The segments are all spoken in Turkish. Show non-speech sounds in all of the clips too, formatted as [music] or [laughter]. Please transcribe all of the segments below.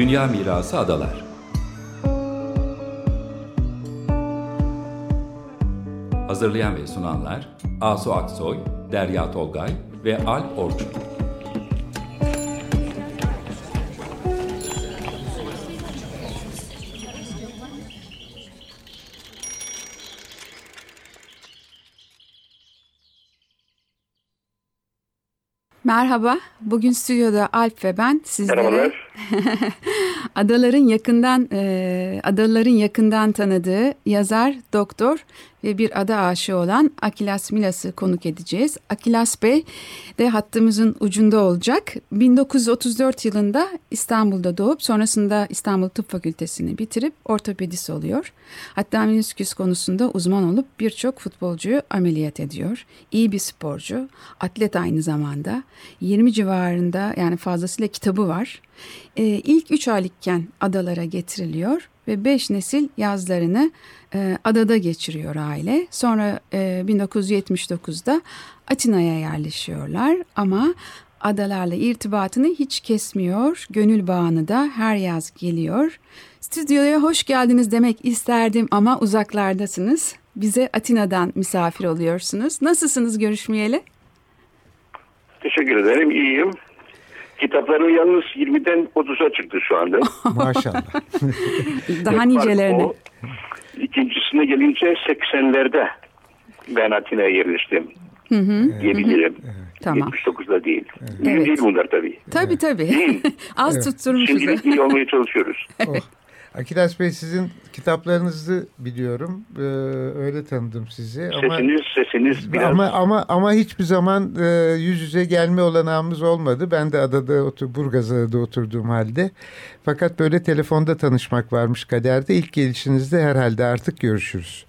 Dünya Mirası Adalar Hazırlayan ve sunanlar Asu Aksoy, Derya Tolgay ve Alp Orçun. Merhaba, bugün stüdyoda Alp ve ben sizlere [laughs] adaların yakından e, adaların yakından tanıdığı yazar, doktor ve bir ada aşığı olan Akilas Milas'ı konuk edeceğiz. Akilas Bey de hattımızın ucunda olacak. 1934 yılında İstanbul'da doğup sonrasında İstanbul Tıp Fakültesini bitirip ortopedist oluyor. Hatta menisküs konusunda uzman olup birçok futbolcuyu ameliyat ediyor. İyi bir sporcu, atlet aynı zamanda. 20 civarında yani fazlasıyla kitabı var. Ee, ilk 3 aylıkken adalara getiriliyor ve 5 nesil yazlarını e, adada geçiriyor aile. Sonra e, 1979'da Atina'ya yerleşiyorlar ama adalarla irtibatını hiç kesmiyor. Gönül bağını da her yaz geliyor. Stüdyoya hoş geldiniz demek isterdim ama uzaklardasınız. Bize Atina'dan misafir oluyorsunuz. Nasılsınız görüşmeyeli? Teşekkür ederim. İyiyim. Kitaplarım yalnız 20'den 30'a çıktı şu anda. [laughs] Maşallah. [laughs] Daha nicelerine. İkincisine gelince 80'lerde ben Atina'ya yerleştim. Hı hı. Diyebilirim. Evet, evet. Tamam. 79'da değil. Evet. değil bunlar tabii. Tabii tabii. [laughs] Az evet. tutturmuşuz. Şimdilik iyi olmaya çalışıyoruz. Oh. Akilas Bey sizin kitaplarınızı biliyorum. Ee, öyle tanıdım sizi. Ama, sesiniz sesiniz biraz. Ama ama ama hiçbir zaman e, yüz yüze gelme olanağımız olmadı. Ben de adada otur Burgazada'da oturduğum halde. Fakat böyle telefonda tanışmak varmış kaderde. İlk gelişinizde herhalde artık görüşürüz.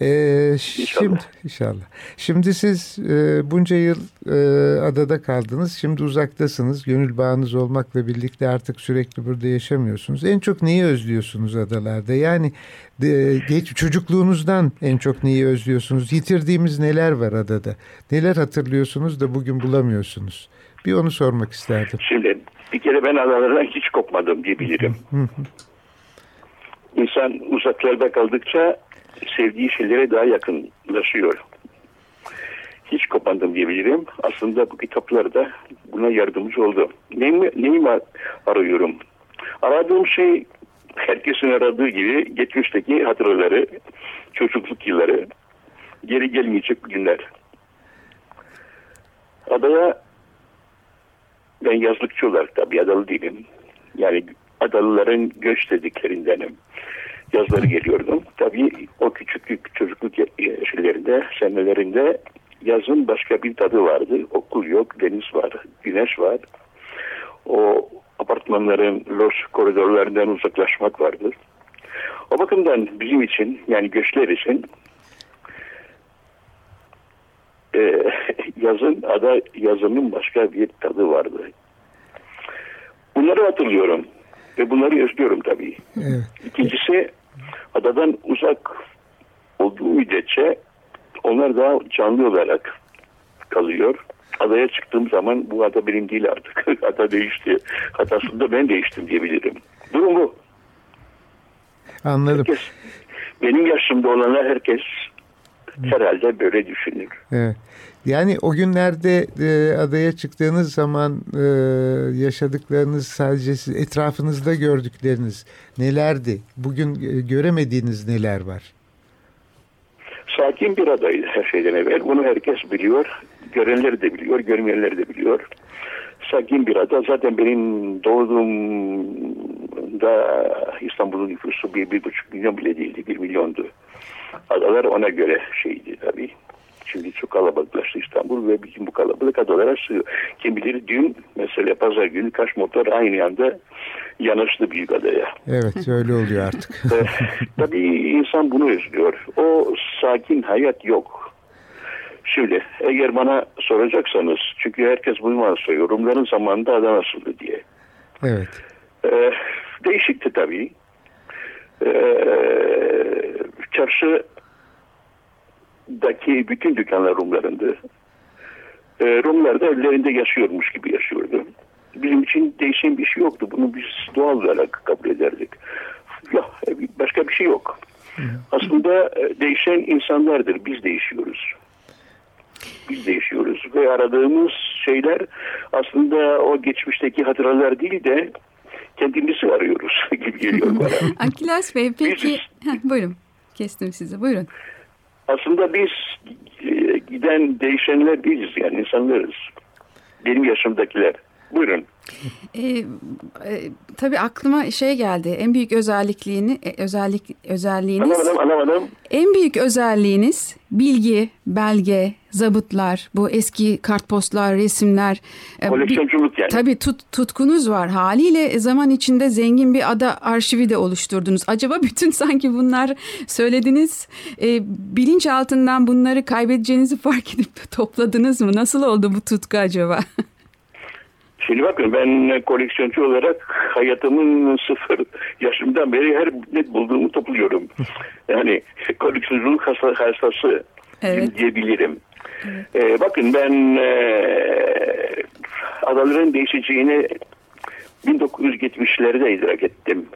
Ee, [laughs] şimdi inşallah. Şimdi siz e, bunca yıl e, adada kaldınız. Şimdi uzaktasınız. Gönül bağınız olmakla birlikte artık sürekli burada yaşamıyorsunuz. En çok neyi özlüyorsunuz adalarda? Yani de, geç çocukluğunuzdan en çok neyi özlüyorsunuz? Yitirdiğimiz neler var adada? Neler hatırlıyorsunuz da bugün bulamıyorsunuz? Bir onu sormak isterdim. Şimdi bir kere ben adalardan hiç kopmadım diyebilirim. İnsan uzaklarda kaldıkça sevdiği şeylere daha yakınlaşıyor. Hiç kopmadım diyebilirim. Aslında bu kitaplarda buna yardımcı oldu. Neyimi, neyimi arıyorum? Aradığım şey herkesin aradığı gibi geçmişteki hatıraları, çocukluk yılları, geri gelmeyecek günler. Adaya ben yazlıkçı olarak tabii adalı değilim. Yani adalıların göç dediklerindenim. Yazları geliyordum. Tabii o küçüklük çocukluk şeylerinde, senelerinde yazın başka bir tadı vardı. Okul yok, deniz var, güneş var. O apartmanların loş koridorlarından uzaklaşmak vardır. O bakımdan bizim için yani göçler için e, yazın ada yazının başka bir tadı vardı. Bunları hatırlıyorum ve bunları özlüyorum tabii. Evet. İkincisi adadan uzak olduğu müddetçe onlar daha canlı olarak kalıyor. Adaya çıktığım zaman bu ada benim değil artık. [laughs] ada değişti. Hatasında ben değiştim diyebilirim. Durum bu. Anladım. Herkes, benim yaşımda olanlar herkes herhalde böyle düşünür. Evet. Yani o günlerde e, adaya çıktığınız zaman e, yaşadıklarınız sadece siz, etrafınızda gördükleriniz nelerdi? Bugün e, göremediğiniz neler var? Sakin bir adaydı her şeyden evvel. Bunu herkes biliyor. Görenler de biliyor, görmeyenler de biliyor. Sakin bir ada. Zaten benim doğduğumda İstanbul'un nüfusu bir, bir buçuk milyon bile değildi. Bir milyondu. Adalar ona göre şeydi tabii. Şimdi çok kalabalıklaştı İstanbul ve bütün bu kalabalık adalara sığıyor. Kim bilir dün mesela pazar günü kaç motor aynı anda yanaştı büyük adaya. Evet öyle oluyor artık. [laughs] Tabii insan bunu özlüyor. O sakin hayat yok. Şimdi eğer bana soracaksanız çünkü herkes bunu bana soruyor. Rumların zamanında ada nasıldı diye. Evet. Ee, değişikti tabii. Ee, çarşı daki bütün dükkanlar Rumlarındı. E, Rumlar da evlerinde yaşıyormuş gibi yaşıyordu. Bizim için değişen bir şey yoktu. Bunu biz doğal olarak kabul ederdik. Ya başka bir şey yok. Aslında e, değişen insanlardır. Biz değişiyoruz. Biz değişiyoruz ve aradığımız şeyler aslında o geçmişteki hatıralar değil de kendimizi arıyoruz [laughs] gibi geliyor bana. [laughs] Akilas Bey peki biz, Heh, buyurun kestim sizi buyurun. Aslında biz e, giden değişenler değiliz yani insanlarız. Benim yaşımdakiler. Buyurun. E, e, tabii aklıma şey geldi. En büyük özellikliğini e, özellik özelliğiniz. Anlamadım, anlamadım. En büyük özelliğiniz bilgi, belge, zabıtlar, bu eski kartpostlar, resimler. E, Koleksiyonculuk yani. Tabii tut, tutkunuz var. Haliyle zaman içinde zengin bir ada arşivi de oluşturdunuz. [laughs] Acaba bütün sanki bunlar söylediniz e, bilinç altından bunları kaybedeceğinizi fark edip topladınız mı? Nasıl oldu bu tutku acaba? [laughs] Şimdi bakın ben koleksiyoncu olarak hayatımın sıfır yaşımdan beri her net bulduğumu topluyorum. [laughs] Yani koleksiyonculuk hastası evet. diyebilirim. Evet. Ee, bakın ben e, adaların değişeceğini 1970'lerde idrak ettim.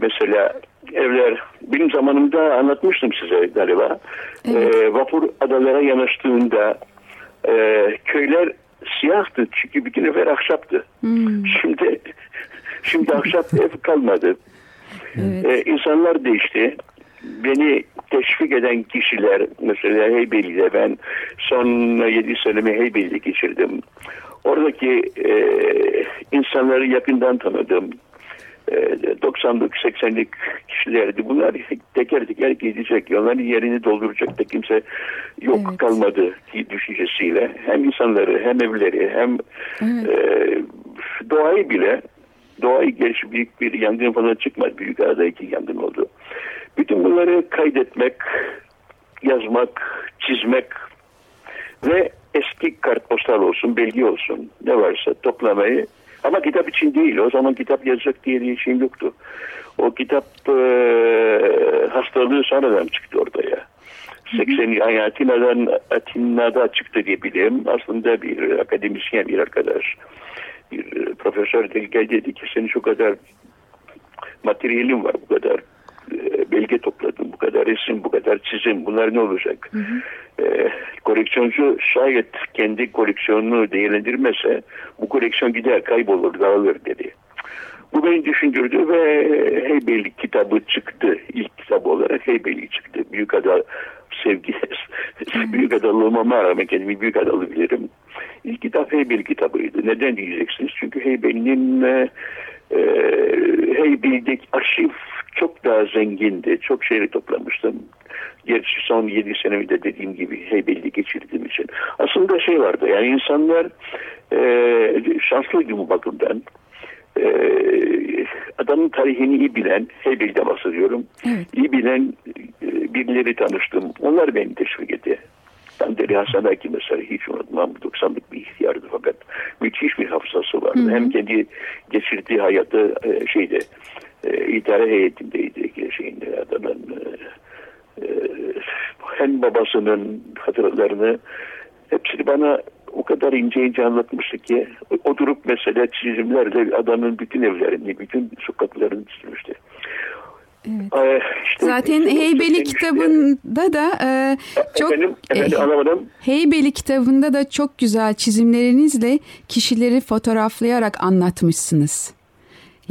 Mesela evler benim zamanımda anlatmıştım size galiba. Evet. E, vapur adalara yanaştığında e, köyler siyahtı çünkü bütün evler ahşaptı. Hmm. Şimdi [laughs] şimdi ahşap [laughs] ev kalmadı. Evet. Ee, insanlar değişti. Beni teşvik eden kişiler mesela Heybeli'de ben son 7 senemi Heybeli'de geçirdim. Oradaki e, insanları yakından tanıdım. 90'lık ee, 80'lik kişilerdi. Bunlar teker teker gidecek. Onların yerini dolduracak da kimse yok evet. kalmadı düşüncesiyle. Hem insanları hem evleri hem evet. e, doğayı bile doğayı gerçi büyük bir yangın falan çıkmadı. Büyük arada iki yangın oldu. Bütün bunları kaydetmek, yazmak, çizmek ve eski kartpostal olsun, belge olsun ne varsa toplamayı ama kitap için değil. O zaman kitap yazacak diye bir şeyim yoktu. O kitap e, hastalığı sonradan çıktı ortaya. 80 yani Atina'dan Atina'da çıktı diye biliyorum. Aslında bir akademisyen bir arkadaş bir profesör de geldi dedi ki senin şu kadar materyalim var bu kadar e, belge bu kadar resim bu kadar çizim bunlar ne olacak? Hı hı. E, koleksiyoncu şayet kendi koleksiyonunu değerlendirmese bu koleksiyon gider kaybolur dağılır dedi. Bu beni düşündürdü ve Heybeli kitabı çıktı. İlk kitap olarak Heybeli çıktı. Büyük Ada sevgi, büyük adalılığıma rağmen kendimi büyük adalı bilirim. İlk kitap Heybeli kitabıydı. Neden diyeceksiniz? Çünkü Heybeli'nin e, e Heybeli'deki arşiv çok daha zengindi. Çok şeyleri toplamıştım. Gerçi son 7 senemde dediğim gibi Heybeli'de geçirdiğim için. Aslında şey vardı yani insanlar e, şanslıydı bu bakımdan. E, adamın tarihini iyi bilen, Heybeli'de bahsediyorum. Evet. İyi bilen e, birileri tanıştım. Onlar beni teşvik etti. Sandeli Hasan Aki mesela hiç unutmam 90'lık bir ihtiyardı fakat müthiş bir hafızası vardı. Hı hı. Hem kendi geçirdiği hayatı e, şeyde e, idare heyetindeydi şeyinde adamın e, hem babasının hatıralarını hepsini bana o kadar ince ince anlatmıştı ki oturup mesela çizimlerle adamın bütün evlerini, bütün sokaklarını çizmişti. Evet. Ee, işte, Zaten işte, Heybeli kitabında da e, çok efendim, efendim, e, anlamadım. Heybeli kitabında da çok güzel çizimlerinizle kişileri fotoğraflayarak anlatmışsınız.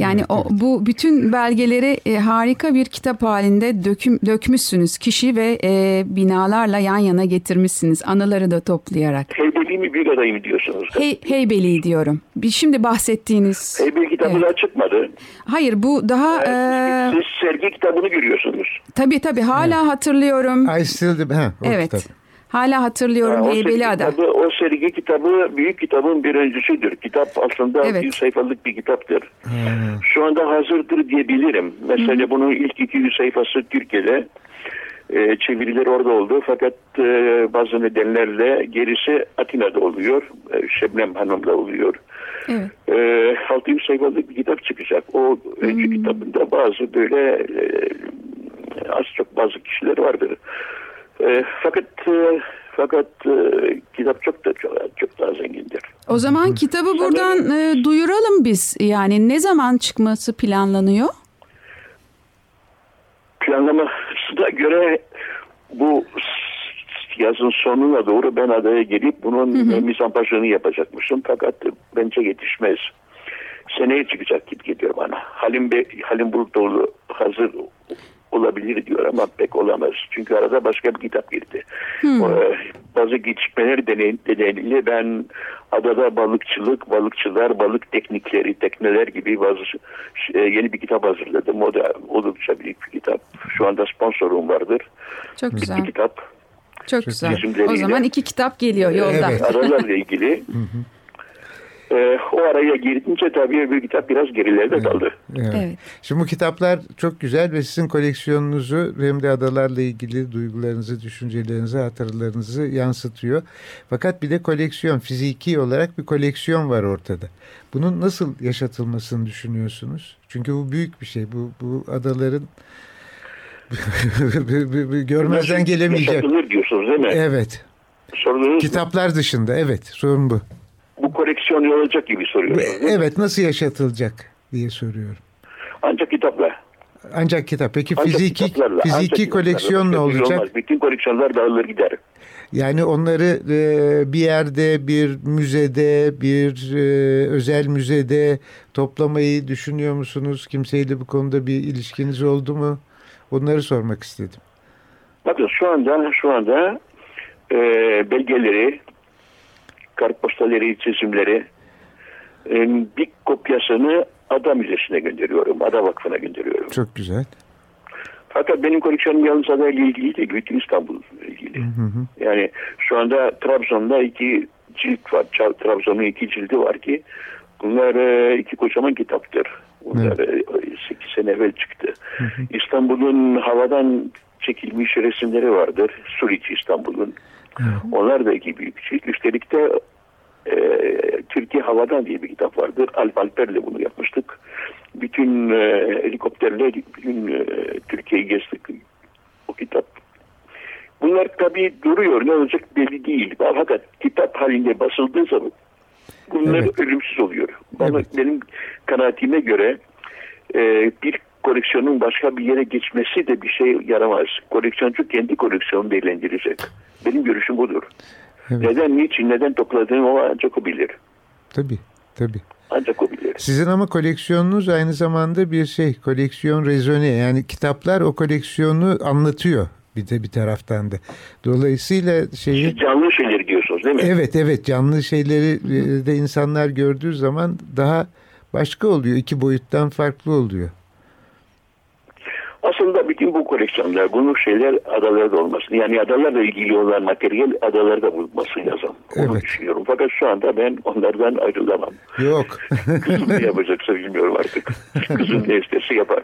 Yani evet, o evet. bu bütün belgeleri e, harika bir kitap halinde döküm, dökmüşsünüz. Kişi ve e, binalarla yan yana getirmişsiniz. Anıları da toplayarak. Heybeli mi bir adayım diyorsunuz? Hey, Heybeli diyorum. Bir şimdi bahsettiğiniz. Heybeli kitabı evet. daha çıkmadı. Hayır bu daha... Evet, e... Siz sergi kitabını görüyorsunuz. Tabii tabii hala evet. hatırlıyorum. I still... Ha, evet. Kitap. Hala hatırlıyorum ha, Heybeli Ada. Kitabı, o sergi kitabı büyük kitabın bir öncüsüdür. Kitap aslında evet. 100 sayfalık bir kitaptır. Hmm. Şu anda hazırdır diyebilirim. Mesela hmm. bunun ilk 200 sayfası Türkiye'de. E, çevirileri orada oldu fakat e, bazı nedenlerle gerisi Atina'da oluyor. E, Şebnem Hanım'da oluyor. Evet. E, 600 sayfalık bir kitap çıkacak. O öncü hmm. kitabında bazı böyle e, az çok bazı kişiler vardır. E, fakat e, Fakat e, kitap çok da çok, çok daha zengindir. O zaman kitabı buradan e, duyuralım biz. Yani ne zaman çıkması planlanıyor? Planlamasına göre bu yazın sonuna doğru ben adaya gelip bunun mizampajını yapacakmışım. Fakat bence yetişmez. Seneye çıkacak gibi geliyor bana. Halim, Be Halim Bulutoğlu hazır olabilir diyor ama pek olamaz. Çünkü arada başka bir kitap girdi. Hmm. bazı gecikmeler nedeniyle ben adada balıkçılık, balıkçılar, balık teknikleri, tekneler gibi bazı e, yeni bir kitap hazırladım. O da oldukça büyük bir kitap. Şu anda sponsorum vardır. Çok güzel. Bir kitap. Çok güzel. O zaman iki kitap geliyor yolda. Evet. Adalarla ilgili. E, o araya girince tabii öbür kitap biraz gerilerde kaldı. Evet. evet. Şimdi bu kitaplar çok güzel ve sizin koleksiyonunuzu hem de adalarla ilgili duygularınızı, düşüncelerinizi, hatırlarınızı yansıtıyor. Fakat bir de koleksiyon, fiziki olarak bir koleksiyon var ortada. Bunun nasıl yaşatılmasını düşünüyorsunuz? Çünkü bu büyük bir şey. Bu, bu adaların [laughs] görmezden gelemeyecek. Yaşatılır diyorsunuz değil mi? Evet. Sorunuz Kitaplar dışında evet sorun bu bu koleksiyon olacak gibi soruyorsunuz. Evet nasıl yaşatılacak diye soruyorum. Ancak kitapla. Ancak kitap. Peki ancak fiziki fiziki koleksiyon ne olacak? Olmaz. Bütün koleksiyonlar dağılır gider. Yani onları e, bir yerde, bir müzede, bir e, özel müzede toplamayı düşünüyor musunuz? Kimseyle bu konuda bir ilişkiniz oldu mu? Onları sormak istedim. Bakın şu anda şu anda e, belgeleri, kartpostalleri, çizimleri e, bir kopyasını Ada Müzesi'ne gönderiyorum. Ada Vakfı'na gönderiyorum. Çok güzel. Fakat benim koleksiyonum yalnız Ada ile ilgili değil, bütün İstanbul ile ilgili. Hı hı. Yani şu anda Trabzon'da iki cilt var. Trabzon'un iki cildi var ki bunlar e, iki kocaman kitaptır. Bunlar evet. 8 e, sene evvel çıktı. İstanbul'un havadan çekilmiş resimleri vardır. Suriç İstanbul'un. Onlar da iki büyük cilt. Üstelik de e, Türkiye Havadan diye bir kitap vardır. Alp Alper'le bunu yapmıştık. Bütün e, helikopterle bütün e, Türkiye'yi gezdik o kitap. Bunlar tabii duruyor. Ne olacak belli değil. Fakat kitap halinde basıldığı zaman bunlar evet. ölümsüz oluyor. Bana, evet. Benim kanaatime göre e, bir koleksiyonun başka bir yere geçmesi de bir şey yaramaz. Koleksiyoncu kendi koleksiyonunu eğlendirecek. Benim görüşüm budur. Evet. Neden, niçin, neden topladığını o ancak o bilir. Tabii, tabii. Ancak o bilir. Sizin ama koleksiyonunuz aynı zamanda bir şey, koleksiyon rezone. Yani kitaplar o koleksiyonu anlatıyor bir de bir taraftan da. Dolayısıyla şeyi... Canlı şeyleri diyorsunuz değil mi? Evet, evet. Canlı şeyleri e, de insanlar gördüğü zaman daha başka oluyor. iki boyuttan farklı oluyor. Aslında bütün bu koleksiyonlar, bunun şeyler adalarda olmasın. Yani adalarla ilgili olan materyal adalarda bulunması lazım. Onu evet. düşünüyorum. Fakat şu anda ben onlardan ayrılamam. Yok. [laughs] Kızım ne yapacaksa bilmiyorum artık. Kızım ne isterse yapar.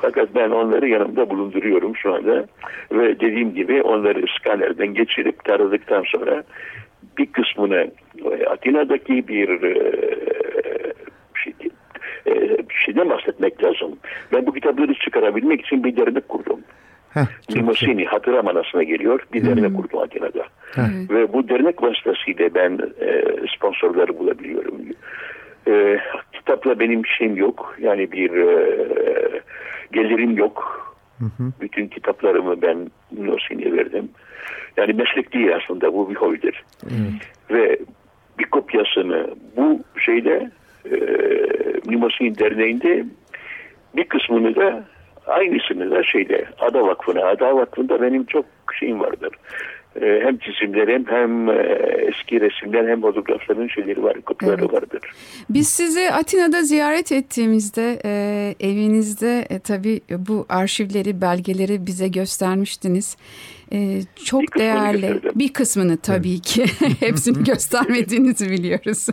Fakat ben onları yanımda bulunduruyorum şu anda. Ve dediğim gibi onları skanerden geçirip taradıktan sonra bir kısmını Atina'daki bir şey, e, bir şeyden bahsetmek lazım. Ben bu kitapları çıkarabilmek için bir dernek kurdum. Limosini Hatıra Manası'na geliyor. Bir dernek hmm. kurdum Atina'da. Ve bu dernek vasıtasıyla ben e, sponsorları bulabiliyorum. E, kitapla benim şeyim yok. Yani bir e, gelirim yok. Hı hı. Bütün kitaplarımı ben Limosini'ye verdim. Yani meslek değil aslında bu bir hobidir. Hı. Ve bir kopyasını bu şeyde e, Derneği'nde bir kısmını da aynısını da şeyde Ada Vakfı'na. Ada Vakfı'nda benim çok şeyim vardır. E, hem çizimlerim hem e, eski resimler hem fotoğrafların şeyleri var, kopyaları evet. vardır. Biz sizi Atina'da ziyaret ettiğimizde e, evinizde e, tabii bu arşivleri, belgeleri bize göstermiştiniz. E, çok bir değerli. Gösterdim. Bir kısmını tabii evet. ki. [laughs] Hepsini [laughs] göstermediğinizi biliyoruz.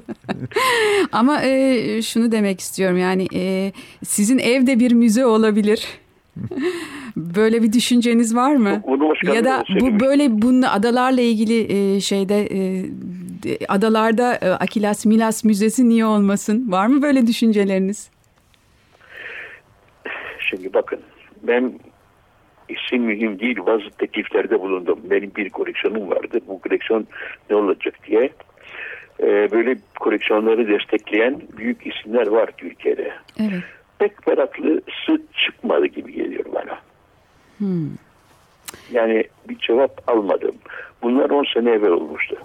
[laughs] Ama e, şunu demek istiyorum yani e, sizin evde bir müze olabilir. [laughs] Böyle bir düşünceniz var mı? Ya da bu böyle bunun adalarla ilgili e, şeyde e, adalarda e, Akilas Milas Müzesi niye olmasın? Var mı böyle düşünceleriniz? Şimdi bakın ben isim mühim değil bazı tekliflerde bulundum. Benim bir koleksiyonum vardı. Bu koleksiyon ne olacak diye. Ee, böyle koleksiyonları destekleyen büyük isimler var Türkiye'de. Evet. Pek meraklısı çıkmadı gibi geliyor bana. Hmm. Yani bir cevap almadım. Bunlar 10 sene evvel olmuştu.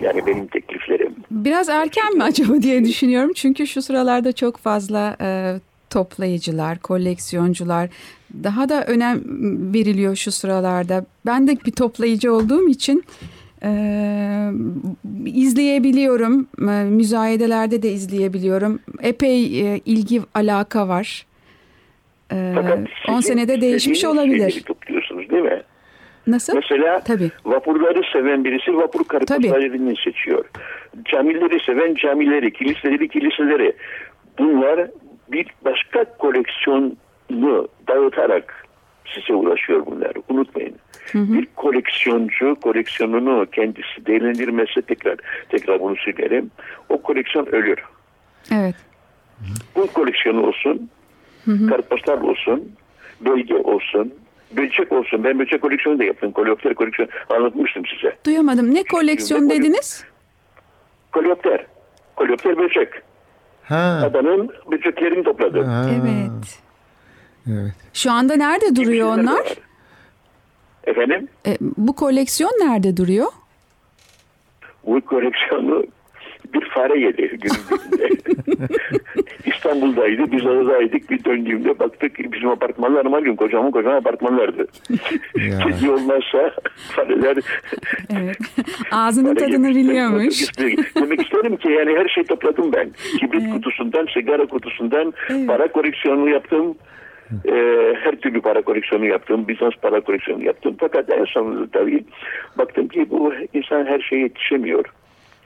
Yani benim tekliflerim. Biraz erken mi acaba diye düşünüyorum. Çünkü şu sıralarda çok fazla e, toplayıcılar, koleksiyoncular daha da önem veriliyor şu sıralarda. Ben de bir toplayıcı olduğum için e, izleyebiliyorum. E, müzayedelerde de izleyebiliyorum. Epey e, ilgi, alaka var. E, 10 senede değişmiş olabilir. topluyorsunuz değil mi? Nasıl? Mesela Tabii. vapurları seven birisi vapur karikatürlerini seçiyor. Camileri seven camileri, kiliseleri kiliseleri. Bunlar bir başka koleksiyonu dağıtarak size ulaşıyor bunlar. Unutmayın. Hı hı. Bir koleksiyoncu koleksiyonunu kendisi değerlendirmesi tekrar tekrar bunu söylerim. O koleksiyon ölür. Evet. Bu koleksiyonu olsun, hı hı. kartpostal olsun, bölge olsun, böcek olsun. Ben böcek koleksiyonu da yaptım. Koleopter koleksiyonu anlatmıştım size. Duyamadım. Ne koleksiyon dediniz? Koleopter. Koleopter böcek. Ha. Adanın böceklerini topladım. Ha. Evet. Evet. Şu anda nerede duruyor onlar? Efendim? E, bu koleksiyon nerede duruyor? Bu koleksiyonu bir fare yedi günün [laughs] İstanbul'daydı, biz adadaydık. Bir döndüğümde baktık bizim apartmanlar malum kocaman kocaman apartmanlardı. [laughs] Kedi olmazsa fareler... evet. Ağzının fare tadını biliyormuş. Demek isterim ki yani her şey topladım ben. Kibrit evet. kutusundan, sigara kutusundan evet. para koleksiyonu yaptım. Ee, her türlü para koleksiyonu yaptım. Bizans para koleksiyonu yaptım. Fakat en sonunda tabii baktım ki bu insan her şeye yetişemiyor.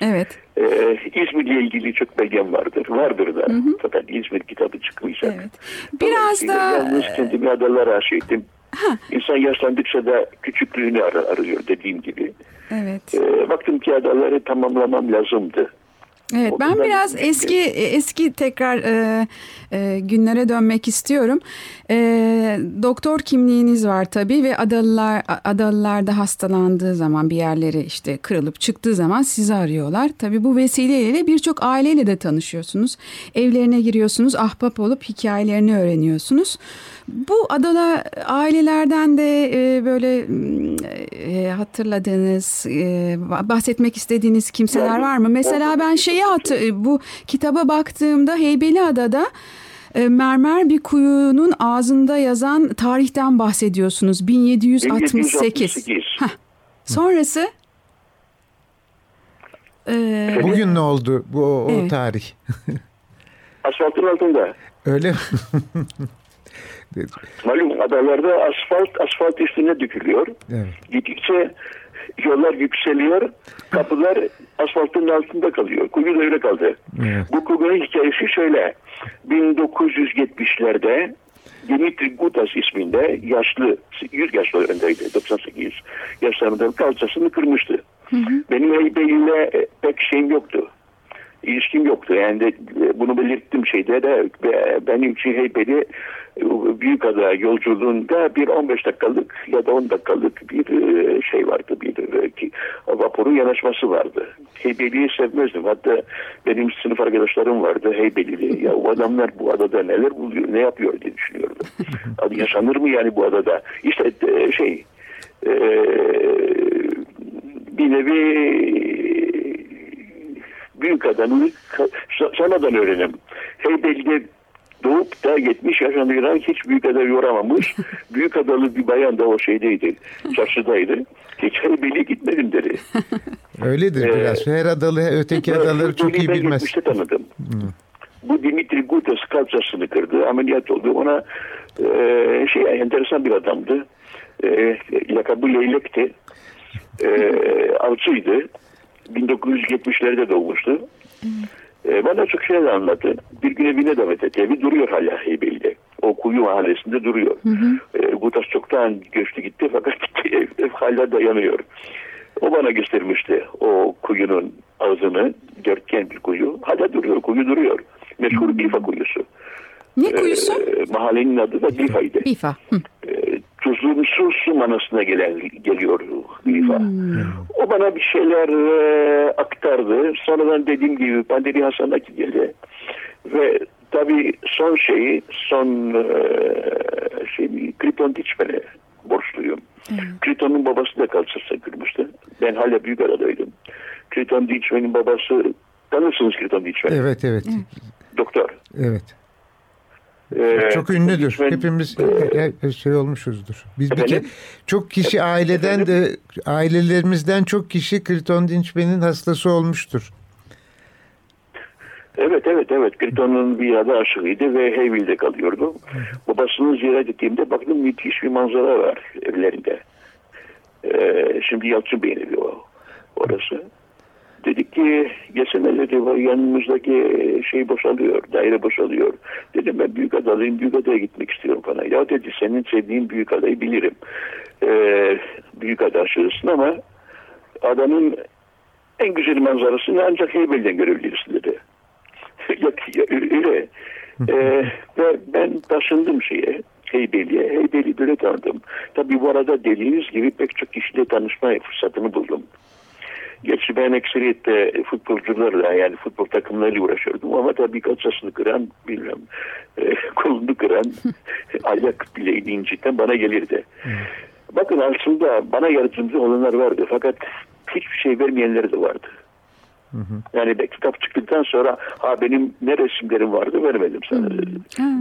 Evet. Ee, İzmir'le ilgili çok belgem vardır. Vardır da. Hı hı. Fakat İzmir kitabı çıkmayacak. Evet. Biraz da... Yalnız kendimi adalara aşıktım. Ha. İnsan yaşlandıkça da küçüklüğünü ar arıyor dediğim gibi. Evet. Ee, baktım ki adaları tamamlamam lazımdı. Evet ben biraz eski eski tekrar e, e, günlere dönmek istiyorum. E, doktor kimliğiniz var tabii ve adalılar adalılar da hastalandığı zaman bir yerleri işte kırılıp çıktığı zaman sizi arıyorlar. Tabii bu vesileyle birçok aileyle de tanışıyorsunuz. Evlerine giriyorsunuz, ahbap olup hikayelerini öğreniyorsunuz. Bu adada ailelerden de e, böyle e, hatırladığınız, e, bahsetmek istediğiniz kimseler var mı? Mesela ben şeyi hatır, bu kitaba baktığımda Heybeliada'da e, mermer bir kuyunun ağzında yazan tarihten bahsediyorsunuz. 1768. 1768. Sonrası? Ee, Bugün ne oldu bu o, evet. tarih? [laughs] Asfaltın altında. Öyle mi? [laughs] Malum adalarda asfalt asfalt üstüne dökülüyor. Evet. Gittikçe yollar yükseliyor. Kapılar asfaltın altında kalıyor. Kuyu da öyle kaldı. Evet. Bu kuyunun hikayesi şöyle. 1970'lerde Dimitri Gutas isminde yaşlı, 100 yaşlarındaydı, 98 yaşlarında kalçasını kırmıştı. Hı hı. Benim heybeyle e, pek şeyim yoktu ilişkim yoktu. Yani de, e, bunu belirttim şeyde de benim için Heybeli e, büyük ada yolculuğunda bir 15 dakikalık ya da 10 dakikalık bir e, şey vardı. Bir vapurun yanaşması vardı. Heybeli'yi sevmezdim. Hatta benim sınıf arkadaşlarım vardı Heybelili. Ya o adamlar bu adada neler buluyor, ne yapıyor diye düşünüyordum. [laughs] Adı yaşanır mı yani bu adada? İşte şey bir nevi büyük adamı sonradan öğrenim. Heybeli'de doğup da 70 yaşında hiç büyük ada yoramamış. [laughs] büyük adalı bir bayan da o şeydeydi. Çarşıdaydı. Hiç Heybeli'ye gitmedim dedi. [laughs] Öyledir ee, biraz. Her adalı öteki adaları çok iyi bilmez. Ben tanıdım. Hmm. Bu Dimitri Gutas kalçasını kırdı. Ameliyat oldu. Ona e, şey enteresan bir adamdı. E, lakabı Leylek'ti. E, [laughs] avcıydı. 1970'lerde doğmuştu. E, bana çok şeyler anlattı. Bir gün evine davet etti. Evi duruyor hala Heybeli'de. O kuyu mahallesinde duruyor. Hı hı. E, Gutas çoktan göçtü gitti fakat [laughs] ev, ev hala dayanıyor. O bana göstermişti o kuyunun ağzını. Dörtgen bir kuyu. Hala duruyor. Kuyu duruyor. Meşhur. Bifa kuyusu. Ne kuyusu? E, mahallenin adı da Bifa'ydı. Bifa. Hı. Su manasına gelen, geliyor Halifa. Hmm. O bana bir şeyler e, aktardı. Sonradan dediğim gibi Pandeli Hasan geldi. Ve tabii son şeyi, son e, şey, Kriton Diçmen'e borçluyum. Hmm. Kriton'un babası da kanser sakırmıştı. Ben hala büyük aradaydım. Kriton Diçmen'in babası tanırsınız Kriton Diçmen'i. Evet, evet. Doktor. Evet. Ee, çok ünlüdür. Lütfen, Hepimiz e, şey olmuşuzdur. Biz bir ke, çok kişi aileden de ailelerimizden çok kişi Kriton Dinçmen'in hastası olmuştur. Evet evet evet Kriton'un bir adı aşığıydı ve Heyvil'de kalıyordu. Babasını ziyaret ettiğimde baktım müthiş bir manzara var evlerinde. Ee, şimdi Yalçın Bey'in evi o, orası. Dedik ki geçene dedi yanımızdaki şey boşalıyor, daire boşalıyor. Dedim ben büyük adalıyım, büyük adaya gitmek istiyorum falan. Ya dedi senin sevdiğin büyük adayı bilirim. Ee, büyük ada aşırısın ama adanın en güzel manzarasını ancak Heybel'den görebilirsin dedi. [laughs] öyle. Ee, ve ben taşındım şeye, Heybeli'ye. Heybeli böyle tanıdım. Tabii bu arada dediğiniz gibi pek çok kişiyle tanışma fırsatını buldum. Gerçi ben ekseriyette futbolcularla yani futbol takımlarıyla uğraşıyordum ama tabii kalçasını kıran bilmem e, [laughs] kolunu kıran [laughs] ayak bileğini inciten bana gelirdi. Bakın aslında bana yardımcı olanlar vardı fakat hiçbir şey vermeyenler de vardı. Yani de kitap çıktıktan sonra ha benim ne resimlerim vardı vermedim sana dedi.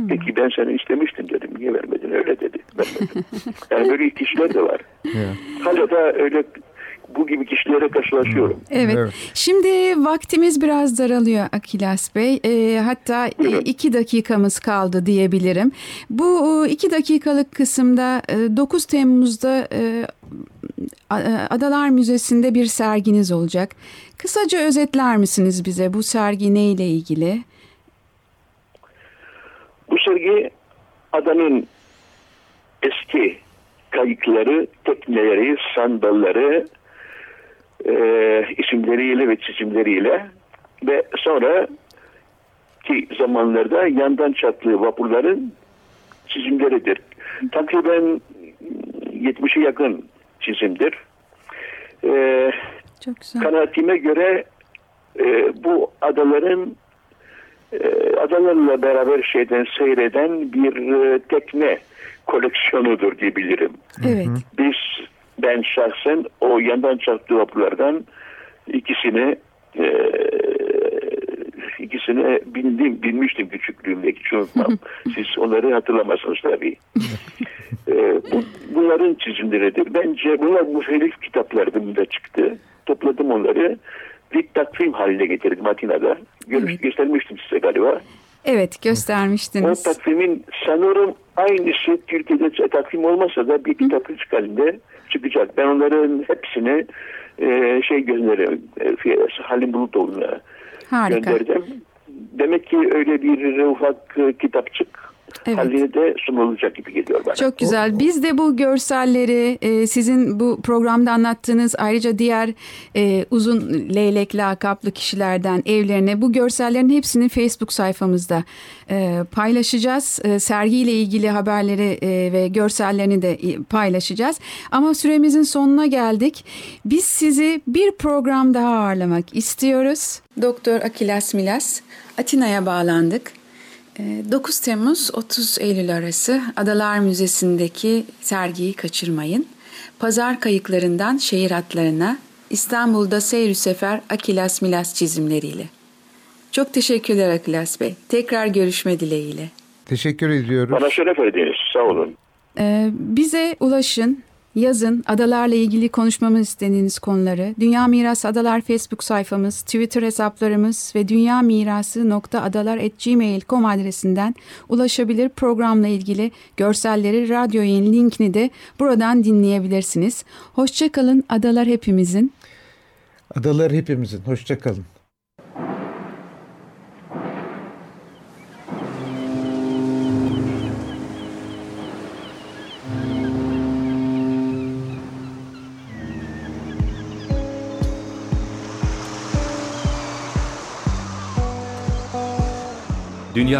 Peki ben seni istemiştim dedim. Niye vermedin? Öyle dedi. Vermedim. [laughs] yani böyle kişiler de var. Hala da öyle bu gibi kişilere karşılaşıyorum. Evet. evet. Şimdi vaktimiz biraz daralıyor Akilas Bey. E, hatta evet. iki dakikamız kaldı diyebilirim. Bu iki dakikalık kısımda 9 Temmuz'da e, Adalar Müzesi'nde bir serginiz olacak. Kısaca özetler misiniz bize bu sergi neyle ilgili? Bu sergi adanın eski kayıkları, tekneleri, sandalları, e, isimleriyle ve çizimleriyle ve sonra ki zamanlarda yandan çattığı vapurların çizimleridir. Takriben 70'e yakın çizimdir. Ee, Çok güzel. Kanaatime göre e, bu adaların e, adalarla beraber şeyden seyreden bir e, tekne koleksiyonudur diyebilirim. Evet. Biz ben şahsen o yandan çarptığı vapurlardan ikisini e, ikisine bindim, binmiştim küçüklüğümde hiç [laughs] unutmam. Siz onları hatırlamazsınız tabii. e, bu, bunların çizimleridir. Bence bunlar muhtelif kitaplarında çıktı. Topladım onları. Bir takvim haline getirdim Atina'da. Gör, evet. Göstermiştim size galiba. Evet göstermiştiniz. O takvimin sanırım aynısı Türkiye'de takvim olmasa da bir kitapçık halinde çıkacak. Ben onların hepsini e, şey gönderiyorum. E, Halim Bulutoğlu'na gönderdim. Demek ki öyle bir ufak e, kitapçık evet. halinde sunulacak gibi geliyor bana. Çok güzel. Biz de bu görselleri e, sizin bu programda anlattığınız ayrıca diğer e, uzun leylek lakaplı kişilerden evlerine bu görsellerin hepsini Facebook sayfamızda e, paylaşacağız. E, sergiyle ilgili haberleri e, ve görsellerini de paylaşacağız. Ama süremizin sonuna geldik. Biz sizi bir program daha ağırlamak istiyoruz. Doktor Akilas Milas, Atina'ya bağlandık. 9 ee, Temmuz 30 Eylül arası Adalar Müzesi'ndeki sergiyi kaçırmayın. Pazar kayıklarından şehir hatlarına İstanbul'da seyir sefer Akilas Milas çizimleriyle. Çok teşekkürler Akilas Bey. Tekrar görüşme dileğiyle. Teşekkür ediyoruz. Bana şeref verdiniz. Sağ olun. Ee, bize ulaşın. Yazın adalarla ilgili konuşmamı istediğiniz konuları Dünya Mirası Adalar Facebook sayfamız, Twitter hesaplarımız ve dünyamirası.adalar.gmail.com adresinden ulaşabilir. Programla ilgili görselleri, radyo yayın linkini de buradan dinleyebilirsiniz. Hoşçakalın adalar hepimizin. Adalar hepimizin. Hoşçakalın.